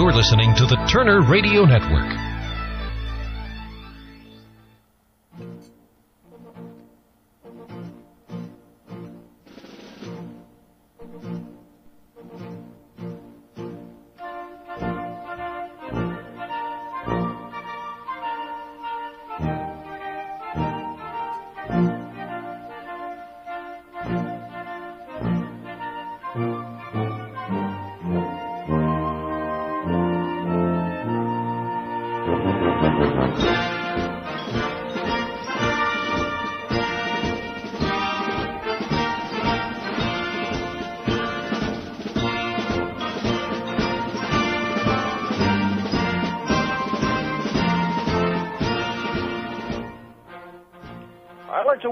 You're listening to the Turner Radio Network.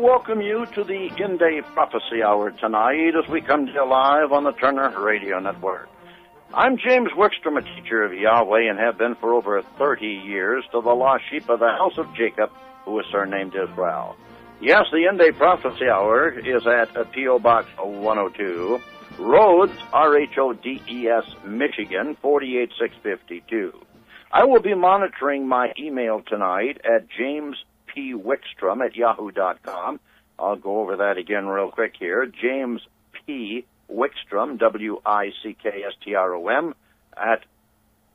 Welcome you to the End Day Prophecy Hour tonight as we come to you live on the Turner Radio Network. I'm James Wickstrom, a teacher of Yahweh, and have been for over 30 years to the lost sheep of the house of Jacob, who is surnamed Israel. Yes, the End Day Prophecy Hour is at uh, P.O. Box 102, Rhodes, R-H-O-D-E-S, Michigan, 48652. I will be monitoring my email tonight at James P. Wickstrom at yahoo.com. I'll go over that again real quick here. James P. Wickstrom, W-I-C-K-S-T-R-O-M, at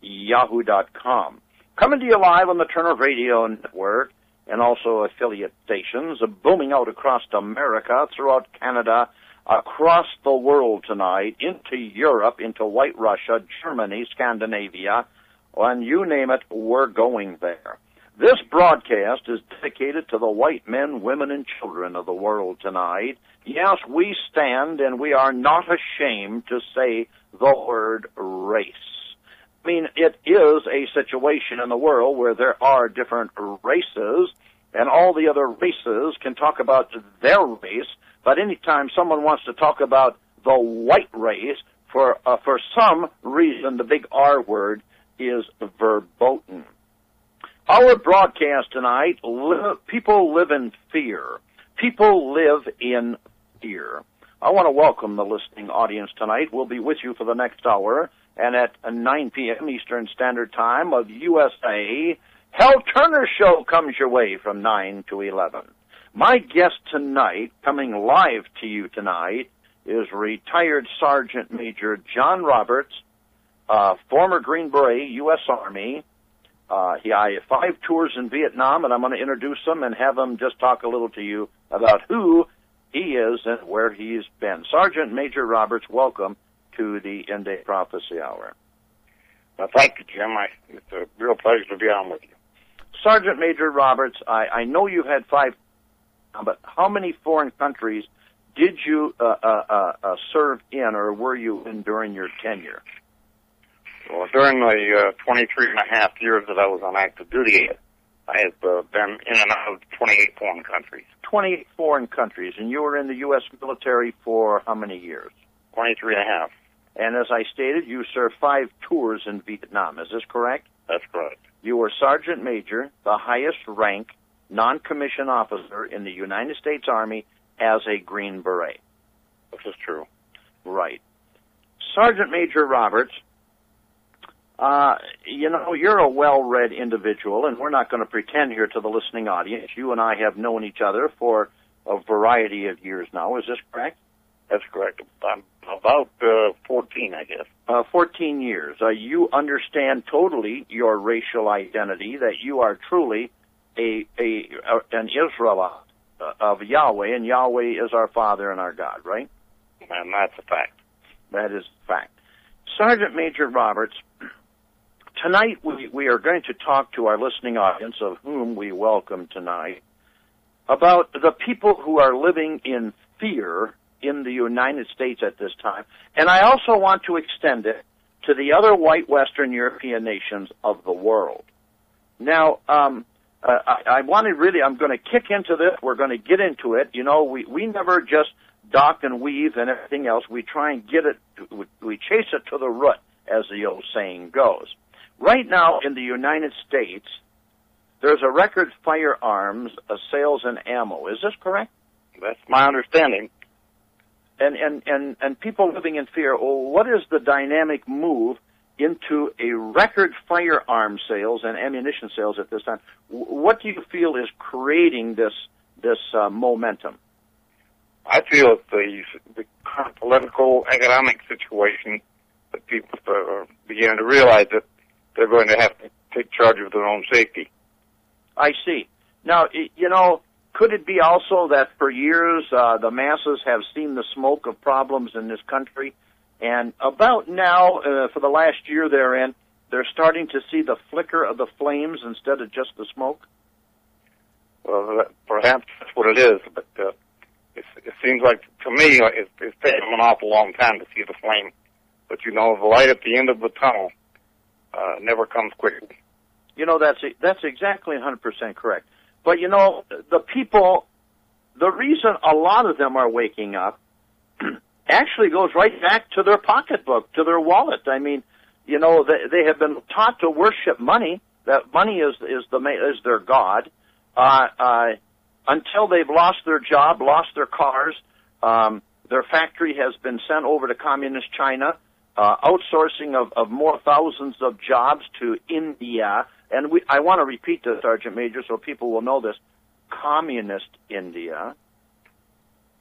yahoo.com. Coming to you live on the Turner Radio Network and also affiliate stations, booming out across America, throughout Canada, across the world tonight, into Europe, into White Russia, Germany, Scandinavia, and you name it, we're going there. This broadcast is dedicated to the white men, women, and children of the world tonight. Yes, we stand and we are not ashamed to say the word race. I mean, it is a situation in the world where there are different races, and all the other races can talk about their race, but anytime someone wants to talk about the white race, for, uh, for some reason, the big R word is verboten. Our broadcast tonight, people live in fear. People live in fear. I want to welcome the listening audience tonight. We'll be with you for the next hour, and at 9 p.m. Eastern Standard Time of USA, Hal Turner Show comes your way from 9 to 11. My guest tonight, coming live to you tonight, is retired Sergeant Major John Roberts, uh, former Green Beret, U.S. Army, uh, he, I have five tours in Vietnam, and I'm going to introduce him and have him just talk a little to you about who he is and where he's been. Sergeant Major Roberts, welcome to the End Day Prophecy Hour. Well, thank you, Jim. I, it's a real pleasure to be on with you. Sergeant Major Roberts, I, I know you've had five, but how many foreign countries did you uh, uh, uh, uh serve in, or were you in during your tenure? Well, during the uh, 23 and a half years that I was on active duty, I have uh, been in and out of 28 foreign countries. 28 foreign countries, and you were in the U.S. military for how many years? 23 and a half. And as I stated, you served five tours in Vietnam. Is this correct? That's correct. You were Sergeant Major, the highest rank non-commissioned officer in the United States Army as a Green Beret. This is true. Right. Sergeant Major Roberts, uh, you know, you're a well-read individual, and we're not going to pretend here to the listening audience. You and I have known each other for a variety of years now. Is this correct? That's correct. I'm about uh, 14, I guess. Uh, 14 years. Uh, you understand totally your racial identity, that you are truly a, a, a an Israelite uh, of Yahweh, and Yahweh is our Father and our God, right? And that's a fact. That is a fact. Sergeant Major Roberts, tonight we, we are going to talk to our listening audience, of whom we welcome tonight, about the people who are living in fear in the United States at this time. And I also want to extend it to the other white Western European nations of the world. Now, um, uh, I, I want to really, I'm going to kick into this. We're going to get into it. You know, we, we never just dock and weave and everything else. We try and get it, we chase it to the root, as the old saying goes. Right now in the United States, there's a record firearms uh, sales and ammo. Is this correct? That's my understanding. And and and and people living in fear. Well, what is the dynamic move into a record firearm sales and ammunition sales at this time. What do you feel is creating this this uh, momentum? I feel the the current political economic situation that people are beginning to realize that they're going to have to take charge of their own safety. I see. Now, you know, could it be also that for years uh, the masses have seen the smoke of problems in this country, and about now, uh, for the last year they're in, they're starting to see the flicker of the flames instead of just the smoke? Well, that, perhaps that's what it is, but uh, it, it seems like to me it's, it's taken an awful long time to see the flame. But you know, the light at the end of the tunnel uh, never comes quickly. You know, that's that's exactly 100% correct. But you know, the people, the reason a lot of them are waking up actually goes right back to their pocketbook, to their wallet. I mean, you know, they, they have been taught to worship money. That money is is the is their god. Uh, uh, until they've lost their job, lost their cars, um, their factory has been sent over to communist China, uh, outsourcing of, of more thousands of jobs to India. And we, I want to repeat this, Sergeant Major, so people will know this. Communist India,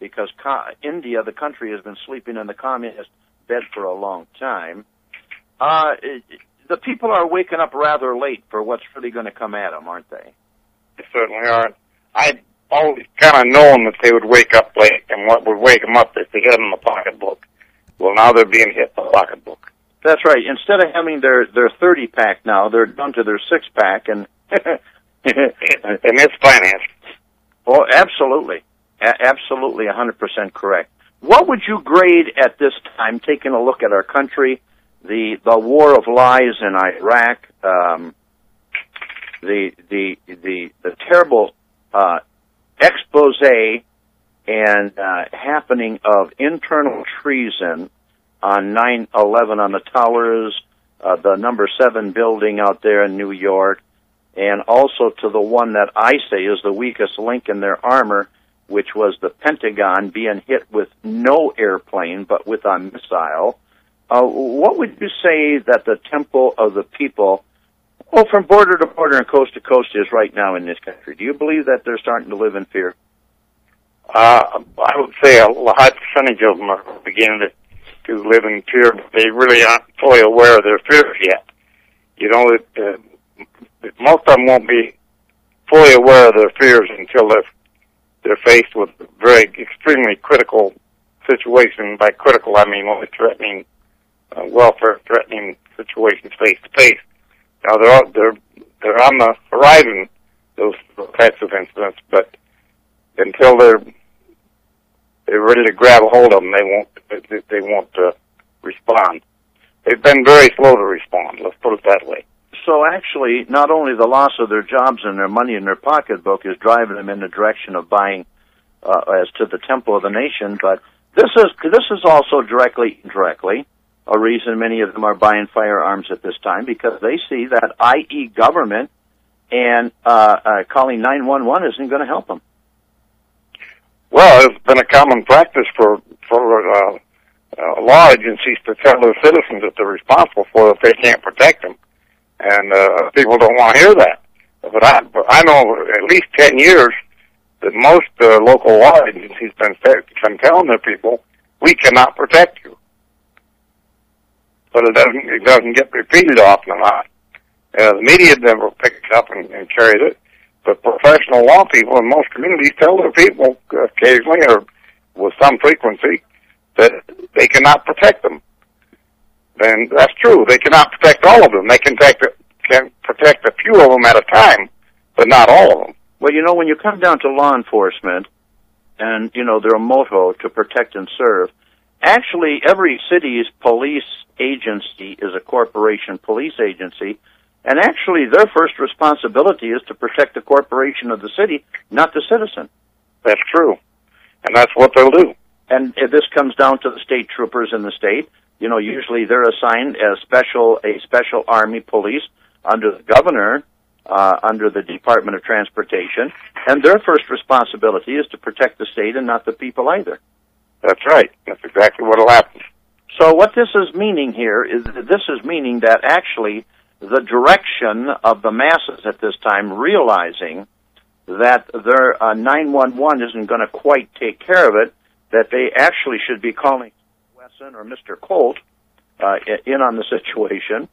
because co- India, the country, has been sleeping in the communist bed for a long time. Uh, it, the people are waking up rather late for what's really going to come at them, aren't they? They certainly are. I've always kind of known that they would wake up late, and what would wake them up is to get them the pocketbook. Well, now they're being hit the pocketbook. That's right. Instead of having their their thirty pack now, they're down to their six pack, and and it's financed. Well, absolutely, a- absolutely, a hundred percent correct. What would you grade at this time, taking a look at our country, the the war of lies in Iraq, um, the the the the terrible uh, expose and uh, happening of internal treason on 9/11 on the towers, uh, the number seven building out there in New York, and also to the one that I say is the weakest link in their armor, which was the Pentagon being hit with no airplane but with a missile. Uh, what would you say that the temple of the people, well, from border to border and coast to coast, is right now in this country? Do you believe that they're starting to live in fear? Uh, I would say a high percentage of them are beginning to, to live in fear, but they really aren't fully aware of their fears yet. You know, that uh, most of them won't be fully aware of their fears until they're they're faced with a very extremely critical situation. By critical, I mean only threatening uh, welfare, threatening situations face to face. Now they're they're they're on the horizon those types of incidents, but until they're they're ready to grab a hold of them, they won't they, won't uh, respond. They've been very slow to respond. Let's put it that way. So actually, not only the loss of their jobs and their money in their pocketbook is driving them in the direction of buying uh, as to the temple of the nation, but this is this is also directly indirectly a reason many of them are buying firearms at this time because they see that i.e. government and uh, uh, calling 911 isn't going to help them. Well, it's been a common practice for for uh, uh, law agencies to tell their citizens that they're responsible for if they can't protect them, and uh, people don't want to hear that. But I I know at least ten years that most uh, local law agencies been been telling their people we cannot protect you, but it doesn't it doesn't get repeated often enough. Uh, the media never picks up and, and carries it. But professional law people in most communities tell their people occasionally or with some frequency that they cannot protect them. And that's true. They cannot protect all of them. They can protect, can protect a few of them at a time, but not all of them. Well, you know, when you come down to law enforcement and, you know, their motto to protect and serve, actually every city's police agency is a corporation police agency and actually, their first responsibility is to protect the corporation of the city, not the citizen. That's true. And that's what they'll do. And this comes down to the state troopers in the state. You know, usually they're assigned as special, a special army police under the governor, uh, under the Department of Transportation. And their first responsibility is to protect the state and not the people either. That's right. That's exactly what'll happen. So what this is meaning here is this is meaning that actually the direction of the masses at this time realizing that their uh, 911 isn't going to quite take care of it, that they actually should be calling Wesson or Mr. Colt uh, in on the situation.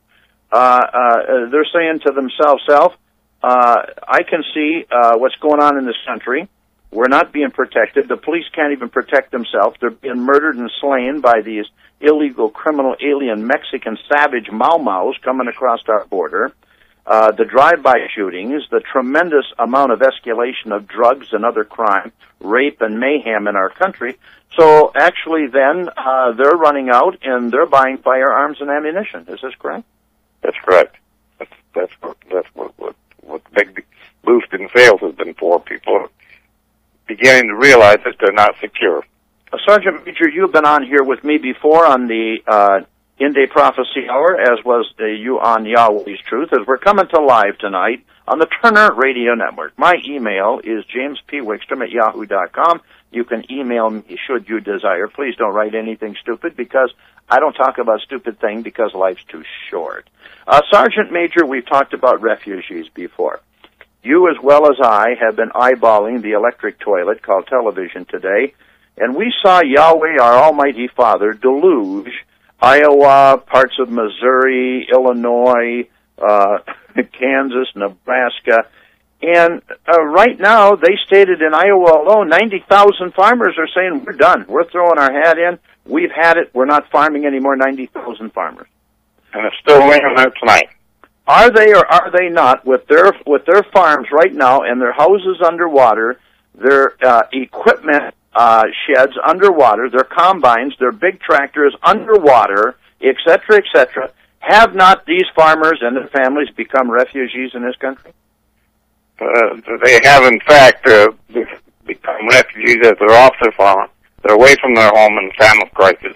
Uh, uh, they're saying to themselves, self, uh, I can see uh, what's going on in this country. We're not being protected. The police can't even protect themselves. They're being murdered and slain by these illegal, criminal, alien, Mexican, savage Mau Maus coming across our border. Uh, the drive-by shootings, the tremendous amount of escalation of drugs and other crime, rape and mayhem in our country. So actually, then uh, they're running out and they're buying firearms and ammunition. Is this correct? That's correct. That's that's what that's what what, what big boost in sales has been for. People are beginning to realize that they're not secure. Uh, Sergeant Major, you've been on here with me before on the uh, End Day Prophecy Hour, as was uh, you on Yahweh's Truth, as we're coming to live tonight on the Turner Radio Network. My email is jamespwickstrom at yahoo.com. You can email me should you desire. Please don't write anything stupid because I don't talk about stupid things because life's too short. Uh, Sergeant Major, we've talked about refugees before. You as well as I have been eyeballing the electric toilet called television today, and we saw Yahweh, our Almighty Father, deluge Iowa, parts of Missouri, Illinois, uh, Kansas, Nebraska, and uh, right now they stated in Iowa alone, 90,000 farmers are saying we're done. We're throwing our hat in. We've had it. We're not farming anymore. 90,000 farmers. And it's still raining out tonight. Are they or are they not with their with their farms right now and their houses underwater, their uh, equipment uh, sheds underwater, their combines, their big tractors underwater, etc., etc. Have not these farmers and their families become refugees in this country? Uh, they have, in fact, uh, become refugees as they're off their farm. They're away from their home in time of crisis,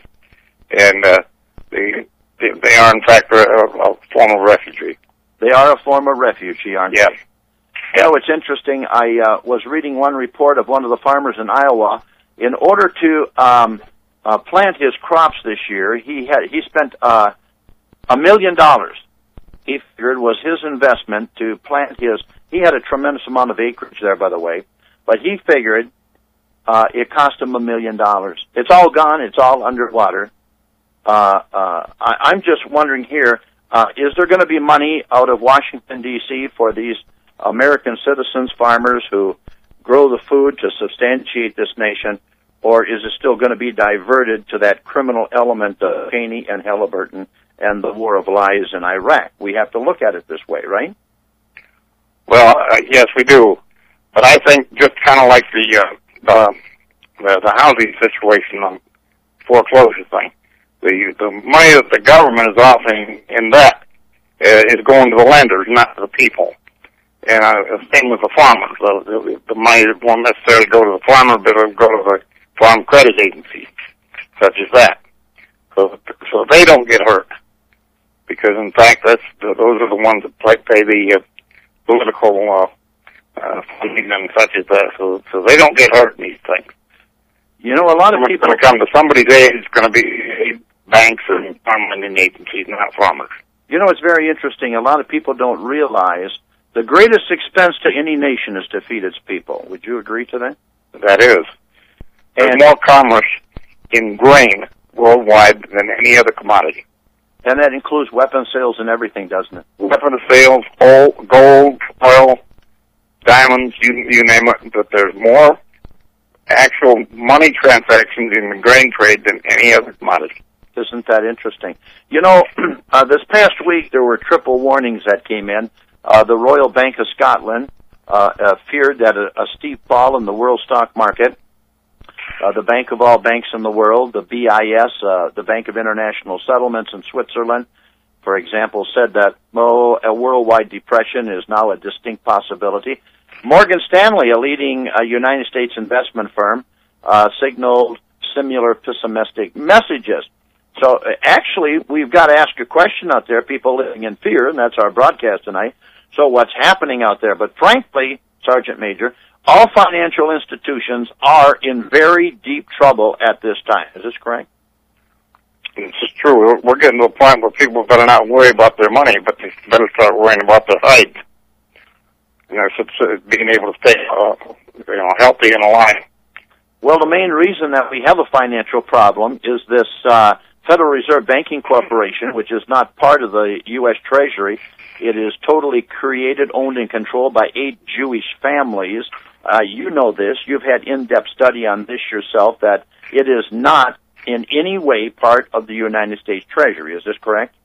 and uh, they, they are, in fact, a, a form of refugee. They are a form of refugee, aren't yes. they? You know, it's interesting. I uh, was reading one report of one of the farmers in Iowa. In order to um, uh, plant his crops this year, he had he spent uh, a million dollars. He figured was his investment to plant his. He had a tremendous amount of acreage there, by the way, but he figured uh, it cost him a million dollars. It's all gone. It's all underwater. Uh, uh, I, I'm just wondering here: uh, is there going to be money out of Washington D.C. for these American citizens, farmers who grow the food to substantiate this nation, or is it still going to be diverted to that criminal element of Cheney and Halliburton and the war of lies in Iraq? We have to look at it this way, right? Well, uh, yes, we do. But I think just kind of like the, uh, the the the housing situation on foreclosure thing, the the money that the government is offering in that uh, is going to the lenders, not to the people. And uh, same with the farmers. The, the, the money won't necessarily go to the farmer, but it'll go to the farm credit agency, such as that. So, so they don't get hurt. Because in fact, that's those are the ones that pay, pay the uh, political uh, uh, funding and such as that. So, so they don't get hurt in these things. You know, a lot of people going to come to somebody's aid. It's going to be banks and farm lending agencies, not farmers. You know, it's very interesting. A lot of people don't realize the greatest expense to any nation is to feed its people. Would you agree to that? That is. There's And- more commerce in grain worldwide than any other commodity. And that includes weapon sales and everything, doesn't it? Weapon sales, gold, gold, oil, diamonds, you, you name it, but there's more actual money transactions in the grain trade than any other commodity. Isn't that interesting? You know, uh, this past week there were triple warnings that came in. Uh, the Royal Bank of Scotland uh, uh, feared that a, a steep fall in the world stock market. Uh, the Bank of all banks in the world, the BIS, uh, the Bank of International Settlements in Switzerland, for example, said that oh, a worldwide depression is now a distinct possibility. Morgan Stanley, a leading uh, United States investment firm, uh, signaled similar pessimistic messages. So actually, we've got to ask a question out there, people living in fear, and that's our broadcast tonight. So what's happening out there? But frankly, Sergeant Major, all financial institutions are in very deep trouble at this time. Is this correct? It's true. We're- getting to a point where people better not worry about their money, but they better start worrying about their height. You know, being able to stay, uh, you know, healthy and alive. Well, the main reason that we have a financial problem is this uh, Federal Reserve Banking Corporation, which is not part of the U.S. Treasury. It is totally created, owned, and controlled by eight Jewish families. Uh, you know this. You've had in-depth study on this yourself. That it is not in any way part of the United States Treasury. Is this correct?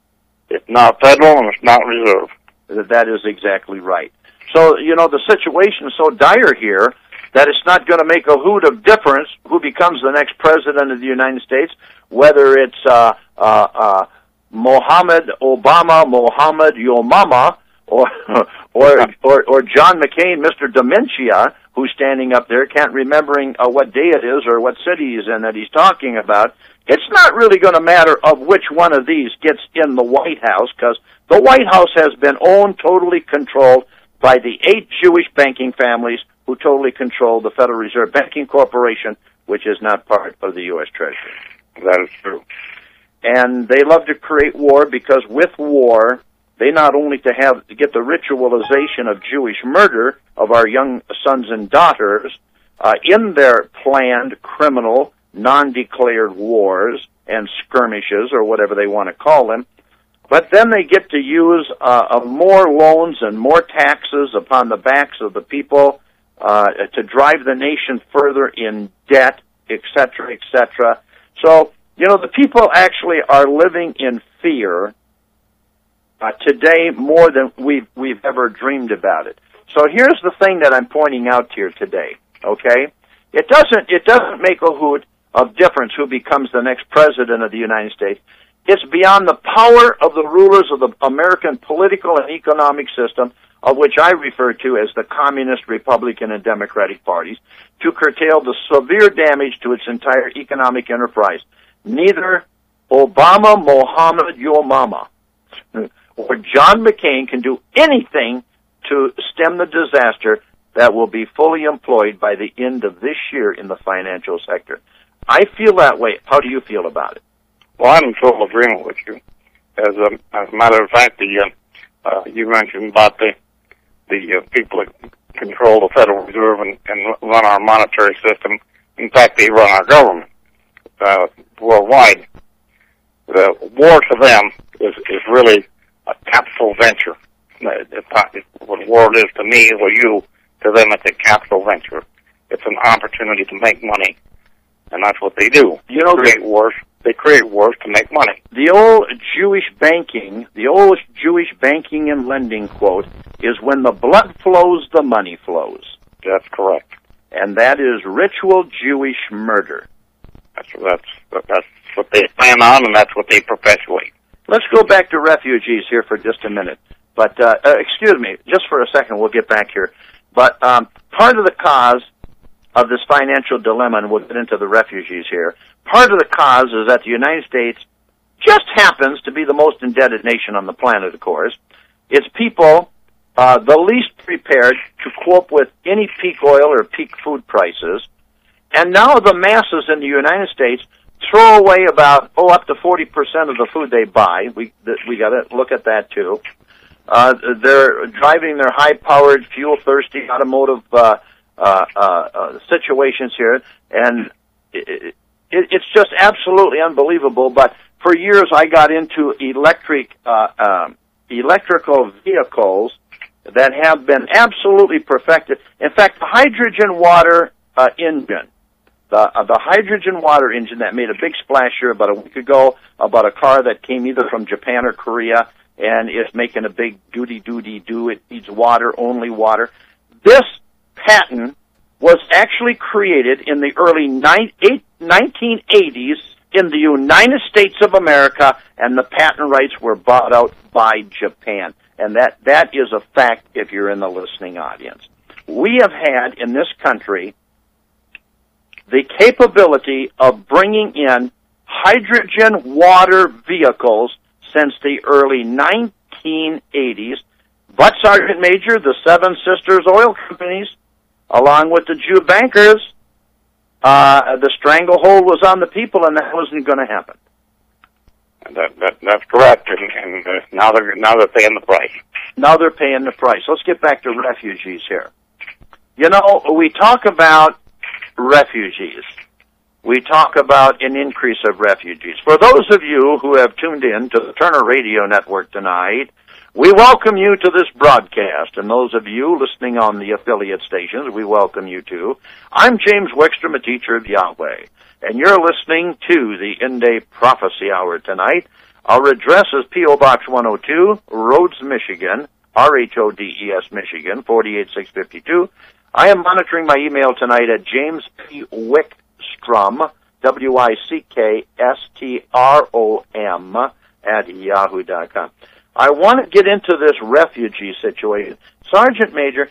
It's not federal and it's not reserve. That that is exactly right. So, you know, the situation is so dire here that it's not going to make a hoot of difference who becomes the next president of the United States, whether it's uh, uh, uh, Mohammed Obama, Mohammed Your Mama, or or or, or John McCain, Mr. Dementia, who's standing up there, can't remembering uh, what day it is or what city he's in that he's talking about. It's not really going to matter of which one of these gets in the White House because the White House has been owned, totally controlled by the eight Jewish banking families who totally control the Federal Reserve Banking Corporation, which is not part of the U.S. Treasury. That is true. And they love to create war because with war, they not only to have to get the ritualization of Jewish murder of our young sons and daughters uh, in their planned criminal, non-declared wars and skirmishes or whatever they want to call them, but then they get to use uh, uh, more loans and more taxes upon the backs of the people uh, to drive the nation further in debt, etc., etc. So, you know, the people actually are living in fear uh, today more than we've we've ever dreamed about it. So here's the thing that I'm pointing out here today. Okay, it doesn't it doesn't make a hoot of difference who becomes the next president of the United States. It's beyond the power of the rulers of the American political and economic system, of which I refer to as the Communist, Republican, and Democratic parties, to curtail the severe damage to its entire economic enterprise. Neither Obama, Mohammed, your mama, or John McCain can do anything to stem the disaster that will be fully employed by the end of this year in the financial sector. I feel that way. How do you feel about it? Well, I'm in total agreement with you. As a, as a matter of fact, the uh, uh, you mentioned about the the uh, people that control the Federal Reserve and, and run our monetary system. In fact, they run our government uh, worldwide. The war to them is is really a capital venture. It's not, it, what war is to me or you, to them it's a capital venture. It's an opportunity to make money, and that's what they do. You know, create wars. They create wars to make money. the old Jewish banking, the old Jewish banking and lending quote is when the blood flows, the money flows. That's correct. And that is ritual Jewish murder. That's that's that's what they plan on, and that's what they perpetuate. Let's go back to refugees here for just a minute. But, uh, uh, excuse me, just for a second, we'll get back here. But, um, part of the cause of this financial dilemma, and we'll get into the refugees here, part of the cause is that the United States just happens to be the most indebted nation on the planet, of course. Its people, uh, the least prepared to cope with any peak oil or peak food prices. And now the masses in the United States throw away about, oh, up to 40% of the food they buy. We, th- we gotta look at that too. Uh, they're driving their high-powered, fuel-thirsty automotive uh, uh, uh, uh, situations here, and it, it's just absolutely unbelievable. But for years, I got into electric uh, um, electrical vehicles that have been absolutely perfected. In fact, the hydrogen water uh, engine, the uh, the hydrogen water engine that made a big splash here about a week ago about a car that came either from Japan or Korea and is making a big doody doody do. It needs water, only water. This patent was actually created in the early eight, 1980s in the United States of America, and the patent rights were bought out by Japan. And that, that is a fact if you're in the listening audience. We have had in this country the capability of bringing in hydrogen water vehicles since the early 1980s. But Sergeant Major, the Seven Sisters oil companies, along with the Jew bankers, uh, the stranglehold was on the people, and that wasn't going to happen. That, that that's correct, and, and uh, now they're now they're paying the price. Now they're paying the price. Let's get back to refugees here. You know, we talk about refugees. We talk about an increase of refugees. For those of you who have tuned in to the Turner Radio Network tonight, we welcome you to this broadcast, and those of you listening on the affiliate stations, we welcome you too. I'm James Wickstrom, a teacher of Yahweh, and you're listening to the End Day Prophecy Hour tonight. Our address is P.O. Box 102, Rhodes, Michigan, R-H-O-D-E-S, Michigan, 48652. I am monitoring my email tonight at James P. Wickstrom, W-I-C-K-S-T-R-O-M, at yahoo.com. I want to get into this refugee situation. Sergeant Major,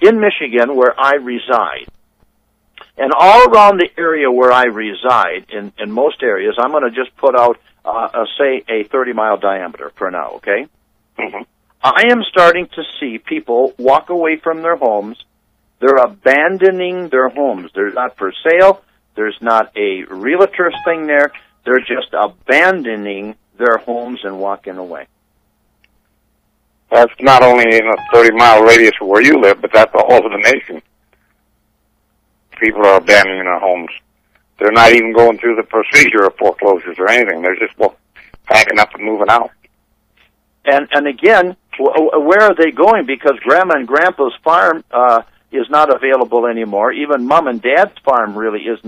in Michigan, where I reside, and all around the area where I reside, in, in most areas, I'm going to just put out, uh, a, say, a 30 mile diameter for now, okay? Mm-hmm. I am starting to see people walk away from their homes. They're abandoning their homes. They're not for sale. There's not a realtor's thing there. They're just abandoning their homes and walking away. That's not only in a 30 mile radius of where you live, but that's all over the nation. People are abandoning their homes. They're not even going through the procedure of foreclosures or anything. They're just packing up and moving out. And and again, where are they going? Because grandma and grandpa's farm uh, is not available anymore. Even mom and dad's farm really is